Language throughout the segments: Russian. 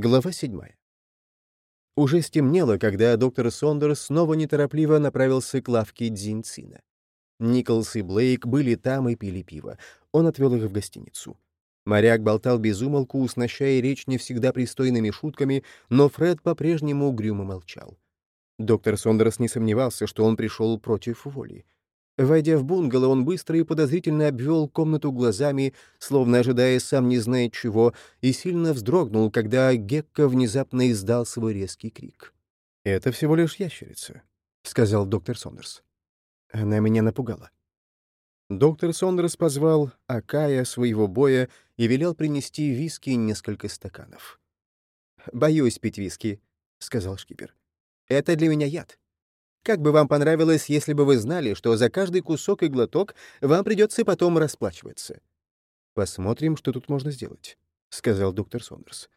Глава 7. Уже стемнело, когда доктор Сондерс снова неторопливо направился к лавке Дзинцина. Николс и Блейк были там и пили пиво. Он отвел их в гостиницу. Моряк болтал без умолку, уснащая речь не всегда пристойными шутками, но Фред по-прежнему угрюмо молчал. Доктор Сондерс не сомневался, что он пришел против воли. Войдя в бунгало, он быстро и подозрительно обвел комнату глазами, словно ожидая сам не знает чего, и сильно вздрогнул, когда Гекка внезапно издал свой резкий крик. «Это всего лишь ящерица», — сказал доктор Сондерс. Она меня напугала. Доктор Сондерс позвал Акая своего боя и велел принести виски несколько стаканов. «Боюсь пить виски», — сказал шкипер. «Это для меня яд. Как бы вам понравилось, если бы вы знали, что за каждый кусок и глоток вам придется потом расплачиваться? Посмотрим, что тут можно сделать, — сказал доктор Сондерс.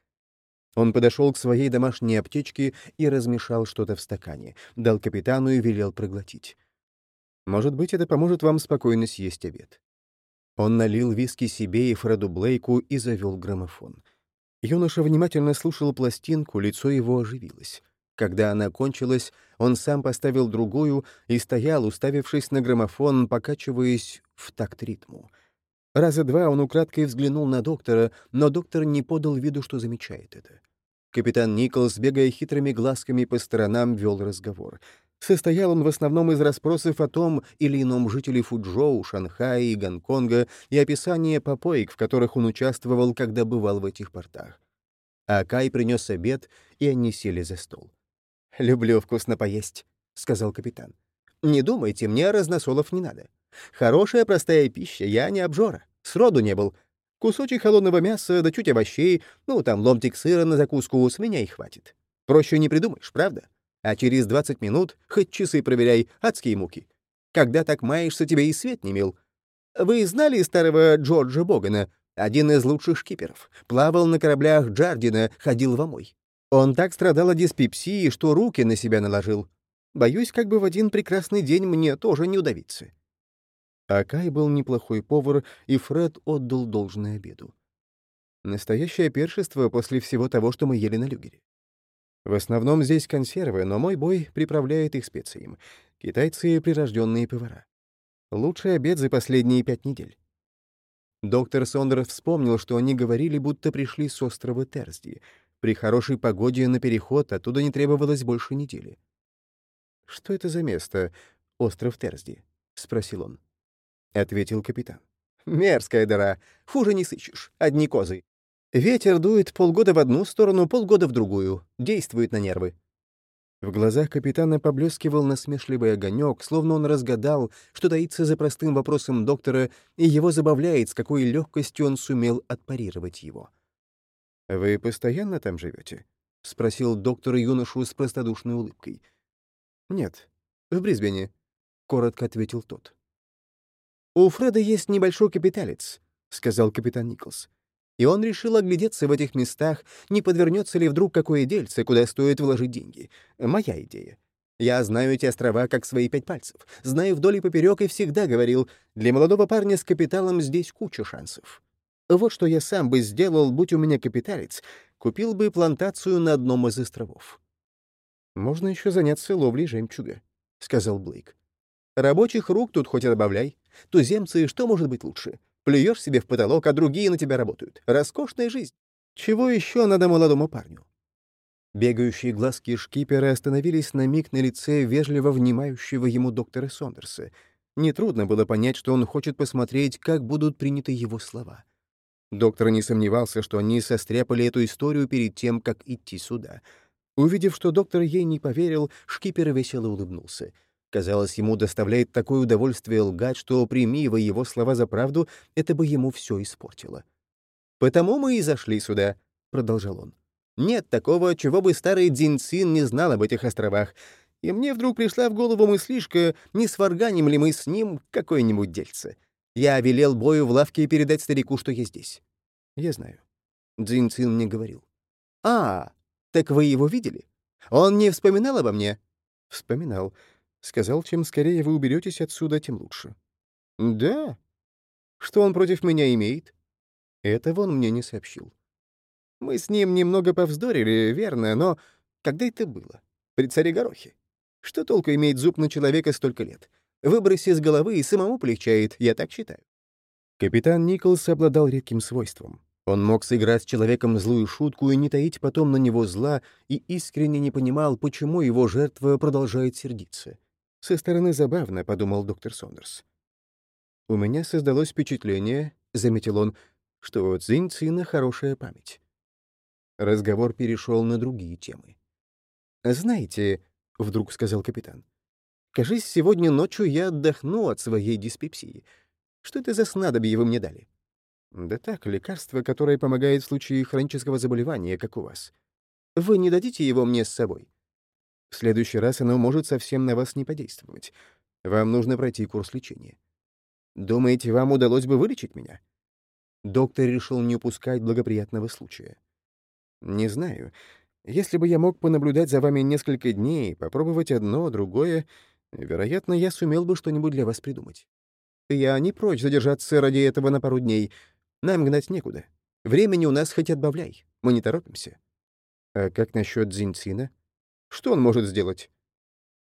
Он подошел к своей домашней аптечке и размешал что-то в стакане, дал капитану и велел проглотить. Может быть, это поможет вам спокойно съесть обед. Он налил виски себе и Фреду Блейку и завел граммофон. Юноша внимательно слушал пластинку, лицо его оживилось. Когда она кончилась, он сам поставил другую и стоял, уставившись на граммофон, покачиваясь в такт ритму. Раза два он украдкой взглянул на доктора, но доктор не подал виду, что замечает это. Капитан Николс, бегая хитрыми глазками по сторонам, вел разговор. Состоял он в основном из расспросов о том или ином жителе Фуджоу, Шанхая и Гонконга и описания попоек, в которых он участвовал, когда бывал в этих портах. А Кай принес обед, и они сели за стол. «Люблю вкусно поесть», — сказал капитан. «Не думайте, мне разносолов не надо. Хорошая простая пища, я не обжора. Сроду не был. Кусочек холодного мяса, да чуть овощей, ну, там ломтик сыра на закуску, с меня и хватит. Проще не придумаешь, правда? А через 20 минут, хоть часы проверяй, адские муки. Когда так маешься, тебе и свет не мил. Вы знали старого Джорджа Богана, один из лучших шкиперов? Плавал на кораблях Джардина, ходил в омой. Он так страдал от диспепсии, что руки на себя наложил. Боюсь, как бы в один прекрасный день мне тоже не удавиться. Акай был неплохой повар, и Фред отдал должное обеду. Настоящее першество после всего того, что мы ели на люгере. В основном здесь консервы, но мой бой приправляет их специями. Китайцы — прирожденные повара. Лучший обед за последние пять недель. Доктор Сондерс вспомнил, что они говорили, будто пришли с острова Терсди — при хорошей погоде на переход оттуда не требовалось больше недели. «Что это за место, остров Терсди?» — спросил он. Ответил капитан. «Мерзкая дыра. Хуже не сыщешь. Одни козы. Ветер дует полгода в одну сторону, полгода в другую. Действует на нервы». В глазах капитана поблескивал насмешливый огонек, словно он разгадал, что таится за простым вопросом доктора, и его забавляет, с какой легкостью он сумел отпарировать его. «Вы постоянно там живете? спросил доктор юношу с простодушной улыбкой. «Нет, в Брисбене», — коротко ответил тот. «У Фреда есть небольшой капиталец», — сказал капитан Николс. «И он решил оглядеться в этих местах, не подвернется ли вдруг какое дельце, куда стоит вложить деньги. Моя идея. Я знаю эти острова как свои пять пальцев, знаю вдоль и поперек и всегда говорил, для молодого парня с капиталом здесь куча шансов. Вот что я сам бы сделал, будь у меня капиталец, купил бы плантацию на одном из островов. «Можно еще заняться ловлей жемчуга», — сказал Блейк. «Рабочих рук тут хоть и добавляй. Туземцы, что может быть лучше? Плюешь себе в потолок, а другие на тебя работают. Роскошная жизнь. Чего еще надо молодому парню?» Бегающие глазки шкипера остановились на миг на лице вежливо внимающего ему доктора Сондерса. Нетрудно было понять, что он хочет посмотреть, как будут приняты его слова. Доктор не сомневался, что они состряпали эту историю перед тем, как идти сюда. Увидев, что доктор ей не поверил, шкипер весело улыбнулся. Казалось, ему доставляет такое удовольствие лгать, что, прими его слова за правду, это бы ему все испортило. «Потому мы и зашли сюда», — продолжал он. «Нет такого, чего бы старый Дзинцин не знал об этих островах. И мне вдруг пришла в голову мыслишка, не сварганим ли мы с ним какое-нибудь дельце. Я велел Бою в лавке передать старику, что я здесь. Я знаю. Дзин Цин мне говорил. А, так вы его видели? Он не вспоминал обо мне? Вспоминал. Сказал, чем скорее вы уберетесь отсюда, тем лучше. Да? Что он против меня имеет? Этого он мне не сообщил. Мы с ним немного повздорили, верно, но когда это было? При царе Горохе. Что толку иметь зуб на человека столько лет? Выброси с головы и самому полегчает, я так считаю. Капитан Николс обладал редким свойством. Он мог сыграть с человеком злую шутку и не таить потом на него зла, и искренне не понимал, почему его жертва продолжает сердиться. «Со стороны забавно», — подумал доктор Сондерс. «У меня создалось впечатление», — заметил он, — «что у Цзинь хорошая память». Разговор перешел на другие темы. «Знаете», — вдруг сказал капитан, — «кажись, сегодня ночью я отдохну от своей диспепсии. Что это за снадобье вы мне дали?» «Да так, лекарство, которое помогает в случае хронического заболевания, как у вас. Вы не дадите его мне с собой?» «В следующий раз оно может совсем на вас не подействовать. Вам нужно пройти курс лечения. Думаете, вам удалось бы вылечить меня?» Доктор решил не упускать благоприятного случая. «Не знаю. Если бы я мог понаблюдать за вами несколько дней, попробовать одно, другое, вероятно, я сумел бы что-нибудь для вас придумать. Я не прочь задержаться ради этого на пару дней. Нам гнать некуда. Времени у нас хоть отбавляй. Мы не торопимся. А как насчет Дзинцина? Что он может сделать?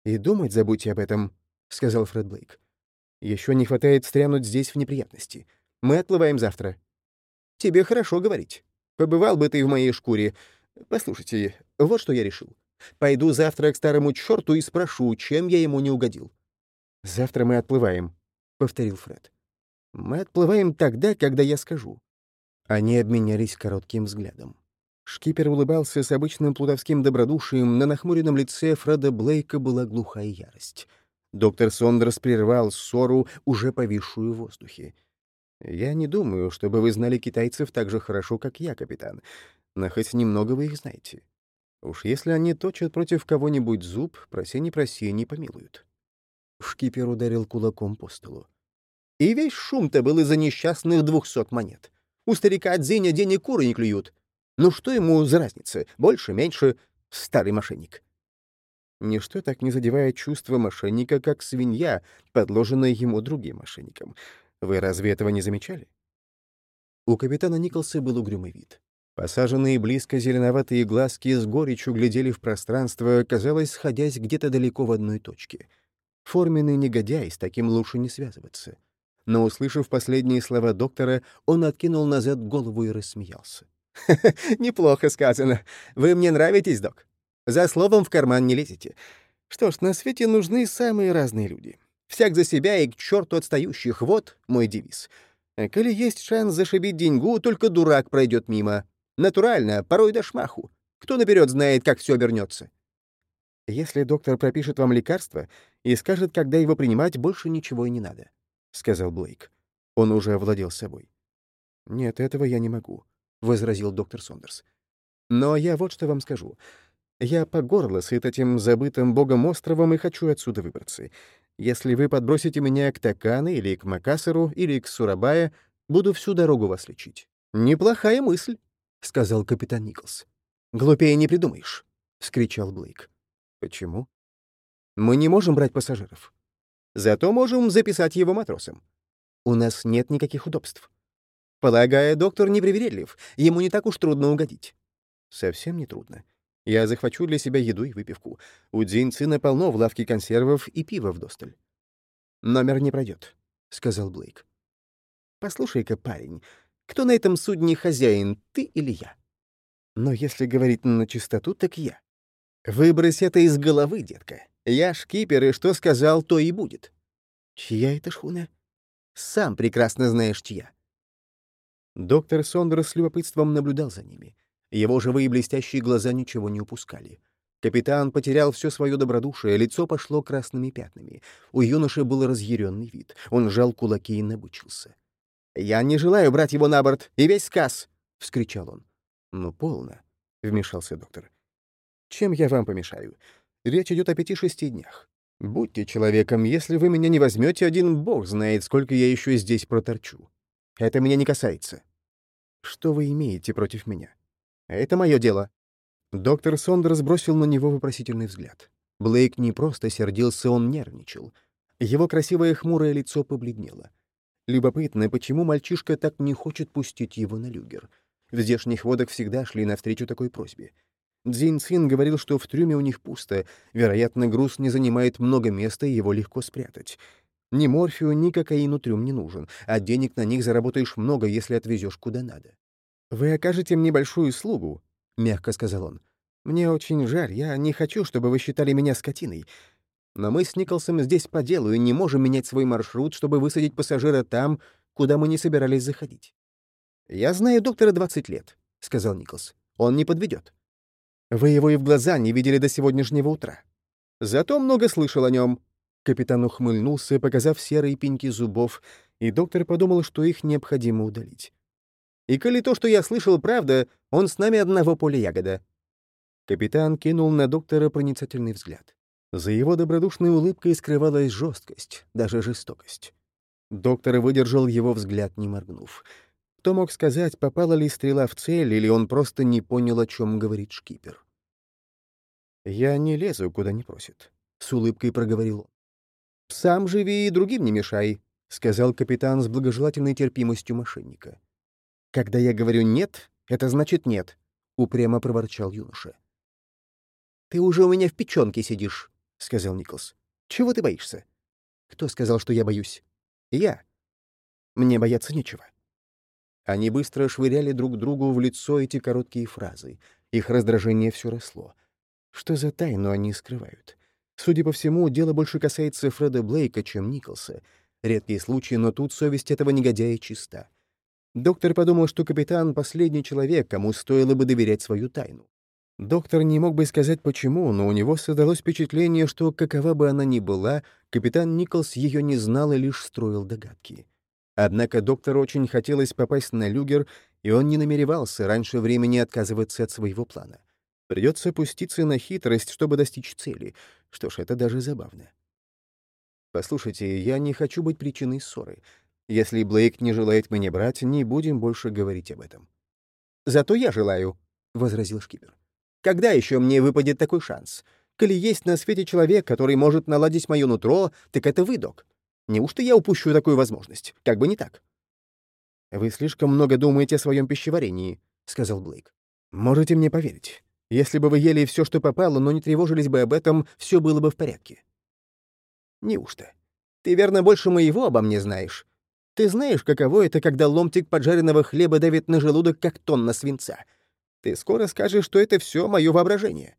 И думать забудьте об этом, — сказал Фред Блейк. Еще не хватает стрянуть здесь в неприятности. Мы отплываем завтра. Тебе хорошо говорить. Побывал бы ты в моей шкуре. Послушайте, вот что я решил. Пойду завтра к старому черту и спрошу, чем я ему не угодил. «Завтра мы отплываем», — повторил Фред. «Мы отплываем тогда, когда я скажу». Они обменялись коротким взглядом. Шкипер улыбался с обычным плутовским добродушием, на нахмуренном лице Фреда Блейка была глухая ярость. Доктор Сондерс прервал ссору, уже повисшую в воздухе. «Я не думаю, чтобы вы знали китайцев так же хорошо, как я, капитан но хоть немного вы их знаете. Уж если они точат против кого-нибудь зуб, проси не проси, не помилуют». Шкипер ударил кулаком по столу. «И весь шум-то был из-за несчастных двухсот монет. У старика Дзиня денег куры не клюют. Ну что ему за разница? Больше, меньше? Старый мошенник». Ничто так не задевает чувство мошенника, как свинья, подложенная ему другим мошенником. Вы разве этого не замечали? У капитана Николса был угрюмый вид. Посаженные близко зеленоватые глазки с горечью глядели в пространство, казалось, сходясь где-то далеко в одной точке. Форменный негодяй, с таким лучше не связываться. Но, услышав последние слова доктора, он откинул назад голову и рассмеялся. «Неплохо сказано. Вы мне нравитесь, док. За словом в карман не лезете. Что ж, на свете нужны самые разные люди. Всяк за себя и к черту отстающих. Вот мой девиз. Коли есть шанс зашибить деньгу, только дурак пройдет мимо. Натурально, порой до шмаху. Кто наперед знает, как все обернется? Если доктор пропишет вам лекарство и скажет, когда его принимать, больше ничего и не надо, — сказал Блейк. Он уже овладел собой. «Нет, этого я не могу», — возразил доктор Сондерс. «Но я вот что вам скажу. Я по горло сыт этим забытым богом островом и хочу отсюда выбраться. Если вы подбросите меня к Такане или к Макасару или к Сурабая, буду всю дорогу вас лечить». «Неплохая мысль», — сказал капитан Николс. «Глупее не придумаешь», — вскричал Блейк. «Почему?» «Мы не можем брать пассажиров. Зато можем записать его матросом. У нас нет никаких удобств. Полагаю, доктор непривередлив, ему не так уж трудно угодить». «Совсем не трудно. Я захвачу для себя еду и выпивку. У Дзинцина полно в лавке консервов и пива вдосталь». «Номер не пройдет», — сказал Блейк. «Послушай-ка, парень, кто на этом судне хозяин, ты или я? Но если говорить на чистоту, так я. Выбрось это из головы, детка. Я шкипер, и что сказал, то и будет. Чья это шхуна? Сам прекрасно знаешь, чья. Доктор Сондерс с любопытством наблюдал за ними. Его живые блестящие глаза ничего не упускали. Капитан потерял все свое добродушие, лицо пошло красными пятнами. У юноши был разъяренный вид. Он сжал кулаки и набычился. «Я не желаю брать его на борт, и весь сказ!» — вскричал он. «Ну, полно», — вмешался доктор. «Чем я вам помешаю? Речь идет о пяти-шести днях. Будьте человеком, если вы меня не возьмете, один бог знает, сколько я еще здесь проторчу. Это меня не касается. Что вы имеете против меня? Это мое дело». Доктор Сондерс бросил на него вопросительный взгляд. Блейк не просто сердился, он нервничал. Его красивое хмурое лицо побледнело. Любопытно, почему мальчишка так не хочет пустить его на люгер. В здешних водах всегда шли навстречу такой просьбе. Дзин Цин говорил, что в трюме у них пусто, вероятно, груз не занимает много места, и его легко спрятать. Ни морфию, ни кокаину трюм не нужен, а денег на них заработаешь много, если отвезешь куда надо. «Вы окажете мне большую услугу», — мягко сказал он. «Мне очень жаль, я не хочу, чтобы вы считали меня скотиной. Но мы с Николсом здесь по делу и не можем менять свой маршрут, чтобы высадить пассажира там, куда мы не собирались заходить». «Я знаю доктора 20 лет», — сказал Николс. «Он не подведет. Вы его и в глаза не видели до сегодняшнего утра. Зато много слышал о нем. Капитан ухмыльнулся, показав серые пеньки зубов, и доктор подумал, что их необходимо удалить. «И коли то, что я слышал, правда, он с нами одного поля ягода». Капитан кинул на доктора проницательный взгляд. За его добродушной улыбкой скрывалась жесткость, даже жестокость. Доктор выдержал его взгляд, не моргнув. Кто мог сказать, попала ли стрела в цель, или он просто не понял, о чем говорит шкипер? «Я не лезу, куда не просит», — с улыбкой проговорил он. «Сам живи и другим не мешай», — сказал капитан с благожелательной терпимостью мошенника. «Когда я говорю «нет», это значит «нет», — упрямо проворчал юноша. «Ты уже у меня в печенке сидишь», — сказал Николс. «Чего ты боишься?» «Кто сказал, что я боюсь?» «Я. Мне бояться нечего». Они быстро швыряли друг другу в лицо эти короткие фразы. Их раздражение все росло. Что за тайну они скрывают? Судя по всему, дело больше касается Фреда Блейка, чем Николса. Редкие случаи, но тут совесть этого негодяя чиста. Доктор подумал, что капитан — последний человек, кому стоило бы доверять свою тайну. Доктор не мог бы сказать почему, но у него создалось впечатление, что, какова бы она ни была, капитан Николс ее не знал и лишь строил догадки. Однако доктору очень хотелось попасть на люгер, и он не намеревался раньше времени отказываться от своего плана. Придется пуститься на хитрость, чтобы достичь цели. Что ж, это даже забавно. Послушайте, я не хочу быть причиной ссоры. Если Блейк не желает меня брать, не будем больше говорить об этом. «Зато я желаю», — возразил шкипер. «Когда еще мне выпадет такой шанс? Коли есть на свете человек, который может наладить мое нутро, так это вы, док. Неужто я упущу такую возможность? Как бы не так». «Вы слишком много думаете о своем пищеварении», — сказал Блейк. «Можете мне поверить. Если бы вы ели все, что попало, но не тревожились бы об этом, все было бы в порядке. Неужто? Ты, верно, больше моего обо мне знаешь. Ты знаешь, каково это, когда ломтик поджаренного хлеба давит на желудок, как тонна свинца. Ты скоро скажешь, что это все мое воображение.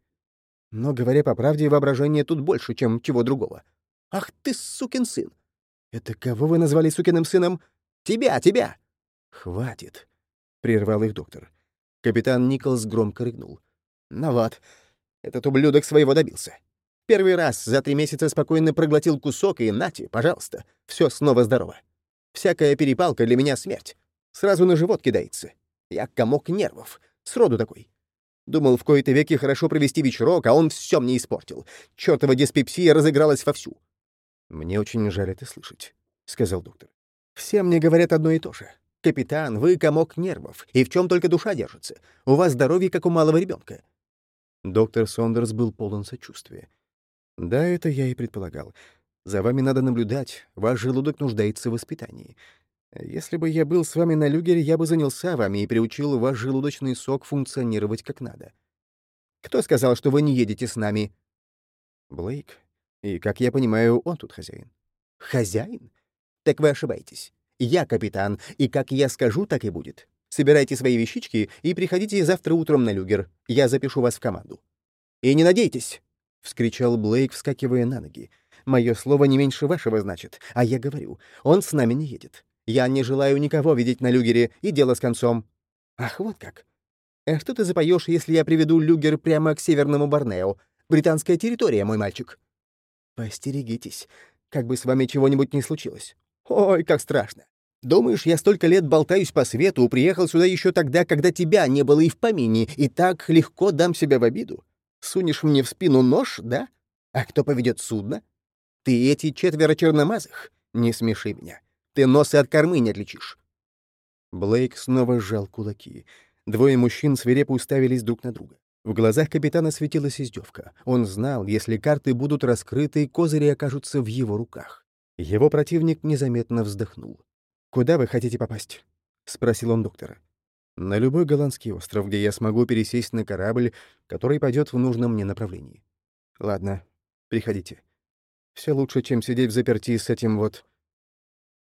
Но, говоря по правде, воображение тут больше, чем чего другого. Ах ты, сукин сын! Это кого вы назвали сукиным сыном? Тебя, тебя! Хватит, — прервал их доктор. Капитан Николс громко рыгнул. Ну вот, этот ублюдок своего добился. Первый раз за три месяца спокойно проглотил кусок, и нате, пожалуйста, все снова здорово. Всякая перепалка для меня смерть. Сразу на живот кидается. Я комок нервов. Сроду такой. Думал, в кои-то веки хорошо провести вечерок, а он все мне испортил. Чёртова диспепсия разыгралась вовсю. «Мне очень жаль это слышать», — сказал доктор. «Все мне говорят одно и то же. Капитан, вы комок нервов, и в чем только душа держится. У вас здоровье, как у малого ребенка. Доктор Сондерс был полон сочувствия. «Да, это я и предполагал. За вами надо наблюдать, ваш желудок нуждается в воспитании. Если бы я был с вами на люгере, я бы занялся вами и приучил ваш желудочный сок функционировать как надо. Кто сказал, что вы не едете с нами?» «Блейк. И, как я понимаю, он тут хозяин». «Хозяин? Так вы ошибаетесь. Я капитан, и как я скажу, так и будет. Собирайте свои вещички и приходите завтра утром на люгер. Я запишу вас в команду». «И не надейтесь!» — вскричал Блейк, вскакивая на ноги. «Мое слово не меньше вашего значит, а я говорю, он с нами не едет. Я не желаю никого видеть на люгере, и дело с концом». «Ах, вот как! А что ты запоешь, если я приведу люгер прямо к северному Борнео? Британская территория, мой мальчик». «Постерегитесь, как бы с вами чего-нибудь не случилось. Ой, как страшно. Думаешь, я столько лет болтаюсь по свету, приехал сюда еще тогда, когда тебя не было и в помине, и так легко дам себя в обиду? Сунешь мне в спину нож, да? А кто поведет судно? Ты эти четверо черномазых? Не смеши меня. Ты носы от кормы не отличишь. Блейк снова сжал кулаки. Двое мужчин свирепо уставились друг на друга. В глазах капитана светилась издевка. Он знал, если карты будут раскрыты, козыри окажутся в его руках. Его противник незаметно вздохнул. «Куда вы хотите попасть?» — спросил он доктора. На любой голландский остров, где я смогу пересесть на корабль, который пойдет в нужном мне направлении. Ладно, приходите. Все лучше, чем сидеть в заперти с этим вот...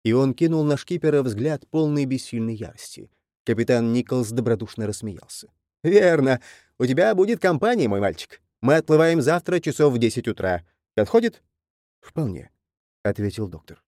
И он кинул на шкипера взгляд полный бессильной ярости. Капитан Николс добродушно рассмеялся. «Верно. У тебя будет компания, мой мальчик. Мы отплываем завтра часов в десять утра. Подходит?» «Вполне», — ответил доктор.